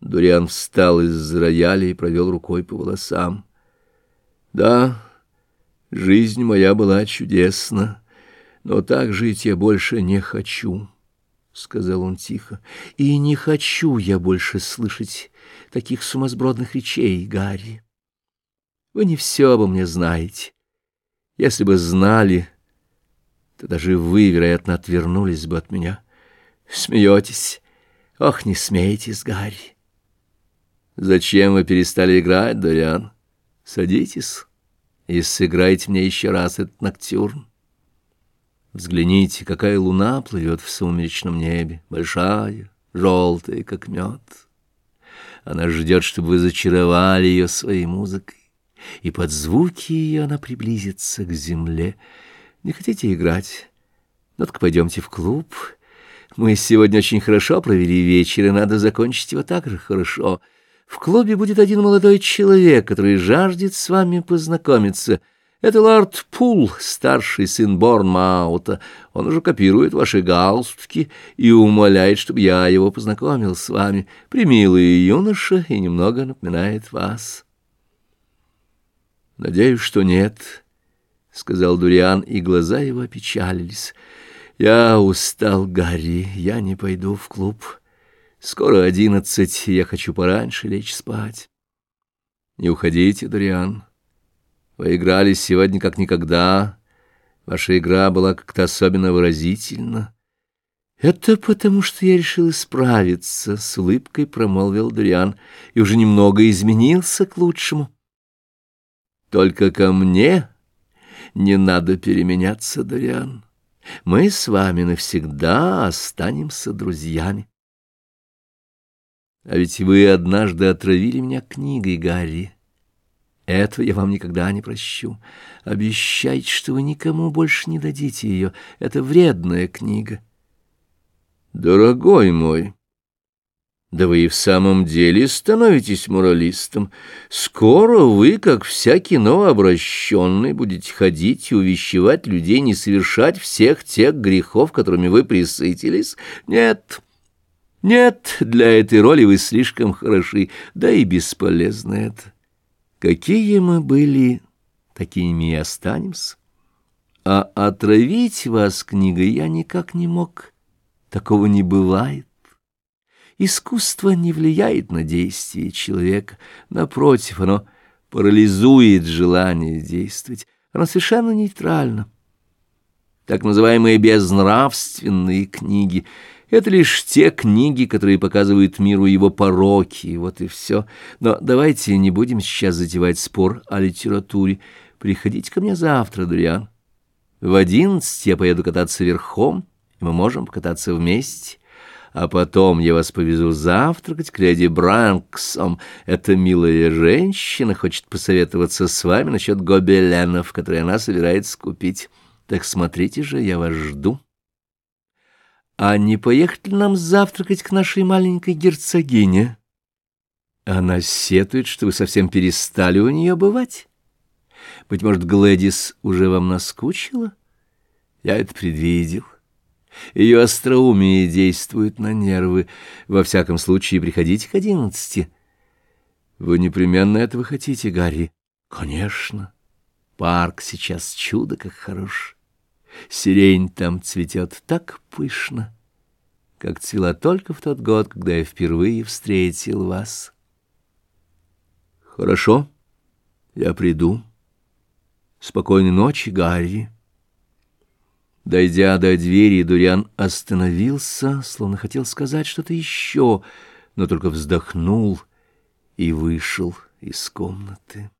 Дуриан встал из рояля и провел рукой по волосам. Да, жизнь моя была чудесна, но так жить я больше не хочу, — сказал он тихо. И не хочу я больше слышать таких сумасбродных речей, Гарри. Вы не все обо мне знаете. Если бы знали, то даже вы, вероятно, отвернулись бы от меня. Смеетесь? Ох, не смейтесь, Гарри. Зачем вы перестали играть, Дориан? Садитесь и сыграйте мне еще раз этот ноктюрн. Взгляните, какая луна плывет в сумеречном небе, большая, желтая, как мед. Она ждет, чтобы вы зачаровали ее своей музыкой, и под звуки ее она приблизится к земле. Не хотите играть? Ну так пойдемте в клуб. Мы сегодня очень хорошо провели вечер, и надо закончить его так же хорошо — в клубе будет один молодой человек, который жаждет с вами познакомиться. Это лорд Пул, старший сын Борнмаута. Он уже копирует ваши галстуки и умоляет, чтобы я его познакомил с вами. Примилый юноша и немного напоминает вас. Надеюсь, что нет, — сказал Дуриан, и глаза его опечалились. Я устал, Гарри, я не пойду в клуб. Скоро одиннадцать, я хочу пораньше лечь спать. Не уходите, Дориан. Вы играли сегодня как никогда. Ваша игра была как-то особенно выразительна. Это потому, что я решил исправиться, — с улыбкой промолвил Дориан, и уже немного изменился к лучшему. Только ко мне не надо переменяться, Дориан. Мы с вами навсегда останемся друзьями. А ведь вы однажды отравили меня книгой, Гарри. Этого я вам никогда не прощу. Обещайте, что вы никому больше не дадите ее. Это вредная книга. Дорогой мой, да вы и в самом деле становитесь моралистом. Скоро вы, как всякий новообращенный, будете ходить и увещевать людей не совершать всех тех грехов, которыми вы присытились. Нет, нет, для этой роли вы слишком хороши, да и бесполезно это. Какие мы были, такими и останемся. А отравить вас книгой я никак не мог. Такого не бывает. Искусство не влияет на действие человека. Напротив, оно парализует желание действовать. Оно совершенно нейтрально. Так называемые безнравственные книги — это лишь те книги, которые показывают миру его пороки, вот и все. Но давайте не будем сейчас затевать спор о литературе. Приходите ко мне завтра, Дуриан. В одиннадцать я поеду кататься верхом, и мы можем покататься вместе. А потом я вас повезу завтракать к леди Бранксом. Эта милая женщина хочет посоветоваться с вами насчет гобеленов, которые она собирается купить. Так смотрите же, я вас жду». А не поехать ли нам завтракать к нашей маленькой герцогине? Она сетует, что вы совсем перестали у нее бывать. Быть может, Глэдис уже вам наскучила? Я это предвидел. Ее остроумие действует на нервы. Во всяком случае, приходите к одиннадцати. Вы непременно этого хотите, Гарри? Конечно. Парк сейчас чудо как хорош. Сирень там цветет так пышно, как цвела только в тот год, когда я впервые встретил вас. Хорошо, я приду. Спокойной ночи, Гарри. Дойдя до двери, Дуриан остановился, словно хотел сказать что-то еще, но только вздохнул и вышел из комнаты.